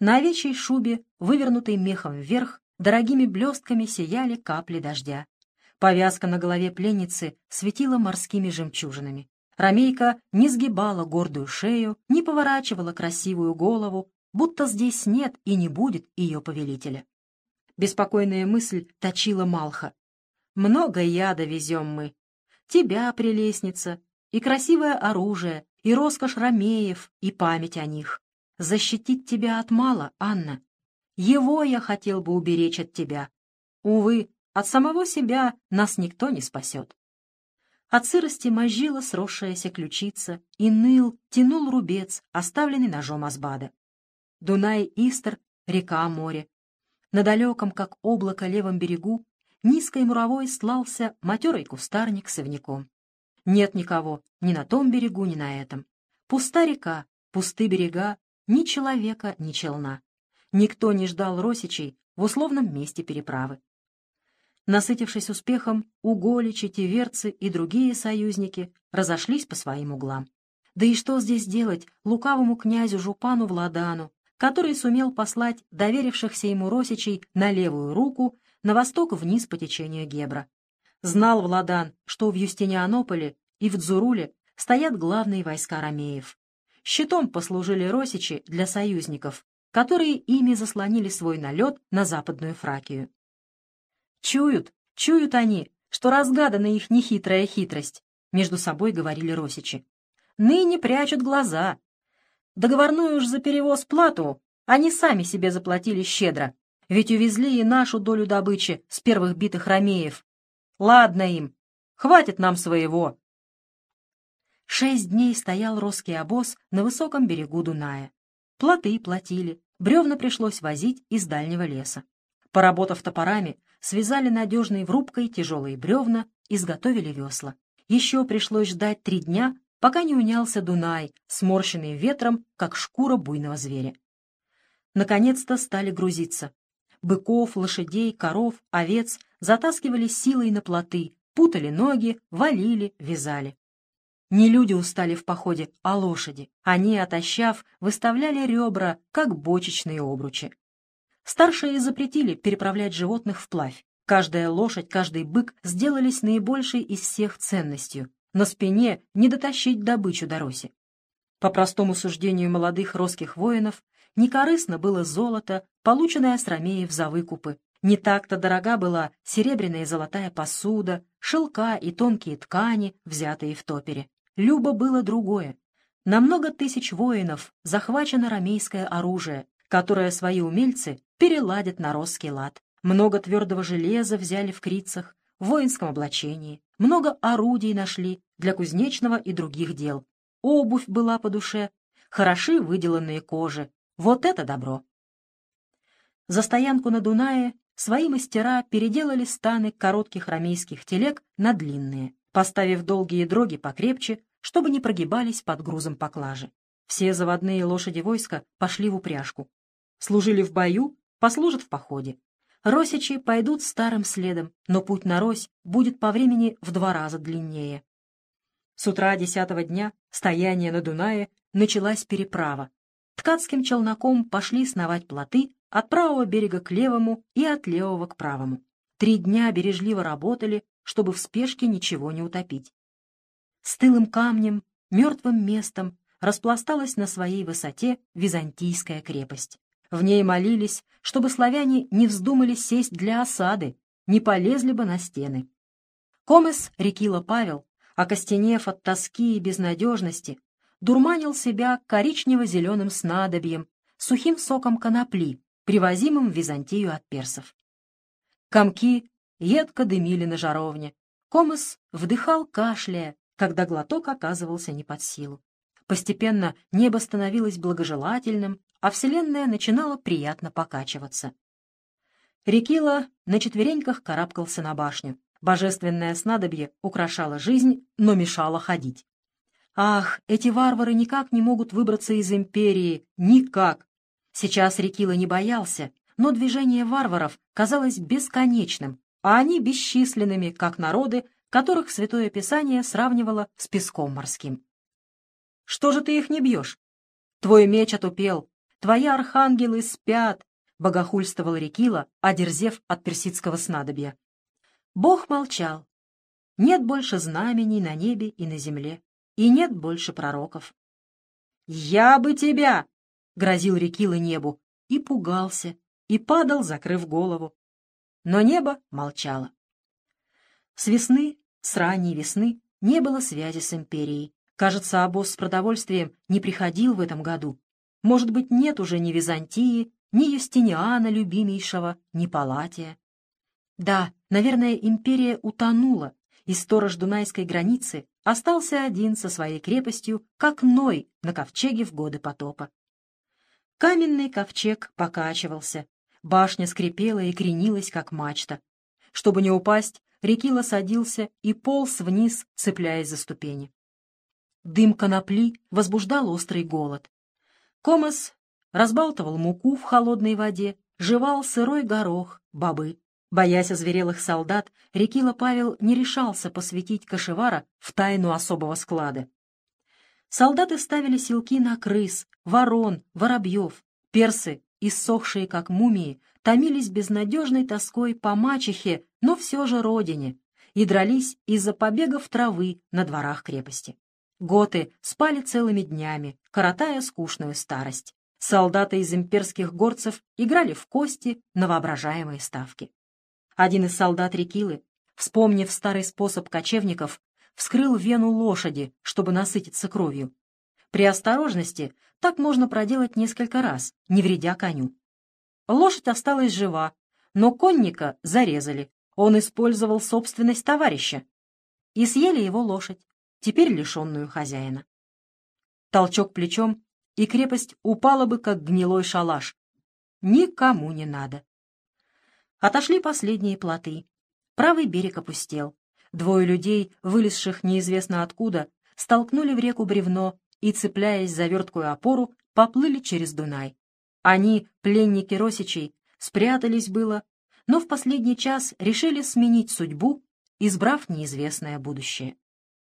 На овечьей шубе, вывернутой мехом вверх, дорогими блестками сияли капли дождя. Повязка на голове пленницы светила морскими жемчужинами. Ромейка не сгибала гордую шею, не поворачивала красивую голову, будто здесь нет и не будет ее повелителя. Беспокойная мысль точила Малха. «Много яда везем мы. Тебя, прелестница, и красивое оружие, и роскошь ромеев, и память о них. Защитить тебя от мала, Анна. Его я хотел бы уберечь от тебя. Увы, от самого себя нас никто не спасет. От сырости мозжила сросшаяся ключица, и ныл, тянул рубец, оставленный ножом Азбада. Дунай Истер, река море. На далеком, как облако, левом берегу низкой муровой слался матерый кустарник с ивняком. Нет никого ни на том берегу, ни на этом. Пуста река, пусты берега, ни человека, ни челна. Никто не ждал Росичей в условном месте переправы. Насытившись успехом, уголичи, тиверцы и другие союзники разошлись по своим углам. Да и что здесь делать лукавому князю Жупану Владану, который сумел послать доверившихся ему Росичей на левую руку на восток вниз по течению Гебра? Знал Владан, что в Юстинианополе и в Дзуруле стоят главные войска ромеев. Щитом послужили росичи для союзников, которые ими заслонили свой налет на западную Фракию. «Чуют, чуют они, что разгадана их нехитрая хитрость», — между собой говорили росичи. «Ныне прячут глаза. Договорную уж за перевоз плату они сами себе заплатили щедро, ведь увезли и нашу долю добычи с первых битых ромеев. Ладно им, хватит нам своего, Шесть дней стоял русский обоз на высоком берегу Дуная. Плоты платили, бревна пришлось возить из дальнего леса. Поработав топорами, связали надежной врубкой тяжелые бревна, изготовили весла. Еще пришлось ждать три дня, пока не унялся Дунай, сморщенный ветром, как шкура буйного зверя. Наконец-то стали грузиться. Быков, лошадей, коров, овец затаскивали силой на плоты, путали ноги, валили, вязали. Не люди устали в походе, а лошади. Они, отощав, выставляли ребра, как бочечные обручи. Старшие запретили переправлять животных вплавь. Каждая лошадь, каждый бык сделались наибольшей из всех ценностью. На спине не дотащить добычу до роси. По простому суждению молодых русских воинов, некорыстно было золото, полученное с ромеев за выкупы. Не так-то дорога была серебряная и золотая посуда, шелка и тонкие ткани, взятые в топере. Любо было другое. На много тысяч воинов захвачено рамейское оружие, которое свои умельцы переладят на русский лад. Много твердого железа взяли в крицах, в воинском облачении, много орудий нашли для кузнечного и других дел. Обувь была по душе, хороши выделанные кожи. Вот это добро! За стоянку на Дунае свои мастера переделали станы коротких рамейских телег на длинные, поставив долгие дроги покрепче, чтобы не прогибались под грузом поклажи. Все заводные лошади войска пошли в упряжку. Служили в бою, послужат в походе. Росичи пойдут старым следом, но путь на Рось будет по времени в два раза длиннее. С утра десятого дня стояние на Дунае началась переправа. Ткацким челноком пошли сновать плоты от правого берега к левому и от левого к правому. Три дня бережливо работали, чтобы в спешке ничего не утопить. Стылым камнем, мертвым местом распласталась на своей высоте византийская крепость. В ней молились, чтобы славяне не вздумали сесть для осады, не полезли бы на стены. Комес Рекила Павел, окостенев от тоски и безнадежности, дурманил себя коричнево-зеленым снадобьем, сухим соком конопли, привозимым в Византию от персов. Комки едко дымили на жаровне. Комес вдыхал кашляя, когда глоток оказывался не под силу. Постепенно небо становилось благожелательным, а Вселенная начинала приятно покачиваться. Рекила на четвереньках карабкался на башню. Божественное снадобье украшало жизнь, но мешало ходить. Ах, эти варвары никак не могут выбраться из империи, никак! Сейчас Рекила не боялся, но движение варваров казалось бесконечным, а они бесчисленными, как народы, которых Святое Писание сравнивало с песком морским. «Что же ты их не бьешь? Твой меч отупел, твои архангелы спят!» — богохульствовал Рекила, одерзев от персидского снадобья. Бог молчал. Нет больше знамений на небе и на земле, и нет больше пророков. «Я бы тебя!» — грозил Рекила небу, и пугался, и падал, закрыв голову. Но небо молчало. С весны, с ранней весны, не было связи с империей. Кажется, обоз с продовольствием не приходил в этом году. Может быть, нет уже ни Византии, ни Юстиниана любимейшего, ни Палатия. Да, наверное, империя утонула, и сторож Дунайской границы остался один со своей крепостью, как Ной на ковчеге в годы потопа. Каменный ковчег покачивался, башня скрипела и кренилась, как мачта. Чтобы не упасть, Рекила садился и полз вниз, цепляясь за ступени. Дым конопли возбуждал острый голод. Комас разбалтывал муку в холодной воде, жевал сырой горох, бобы. Боясь озверелых солдат, Рекила Павел не решался посвятить кошевара в тайну особого склада. Солдаты ставили силки на крыс, ворон, воробьев. Персы, иссохшие как мумии, томились безнадежной тоской по мачехе, но все же родине, и дрались из-за побегов травы на дворах крепости. Готы спали целыми днями, коротая скучную старость. Солдаты из имперских горцев играли в кости на воображаемые ставки. Один из солдат Рекилы, вспомнив старый способ кочевников, вскрыл вену лошади, чтобы насытиться кровью. При осторожности так можно проделать несколько раз, не вредя коню. Лошадь осталась жива, но конника зарезали. Он использовал собственность товарища. И съели его лошадь, теперь лишенную хозяина. Толчок плечом, и крепость упала бы, как гнилой шалаш. Никому не надо. Отошли последние плоты. Правый берег опустел. Двое людей, вылезших неизвестно откуда, столкнули в реку бревно и, цепляясь за верткую опору, поплыли через Дунай. Они, пленники Росичей, спрятались было, но в последний час решили сменить судьбу, избрав неизвестное будущее.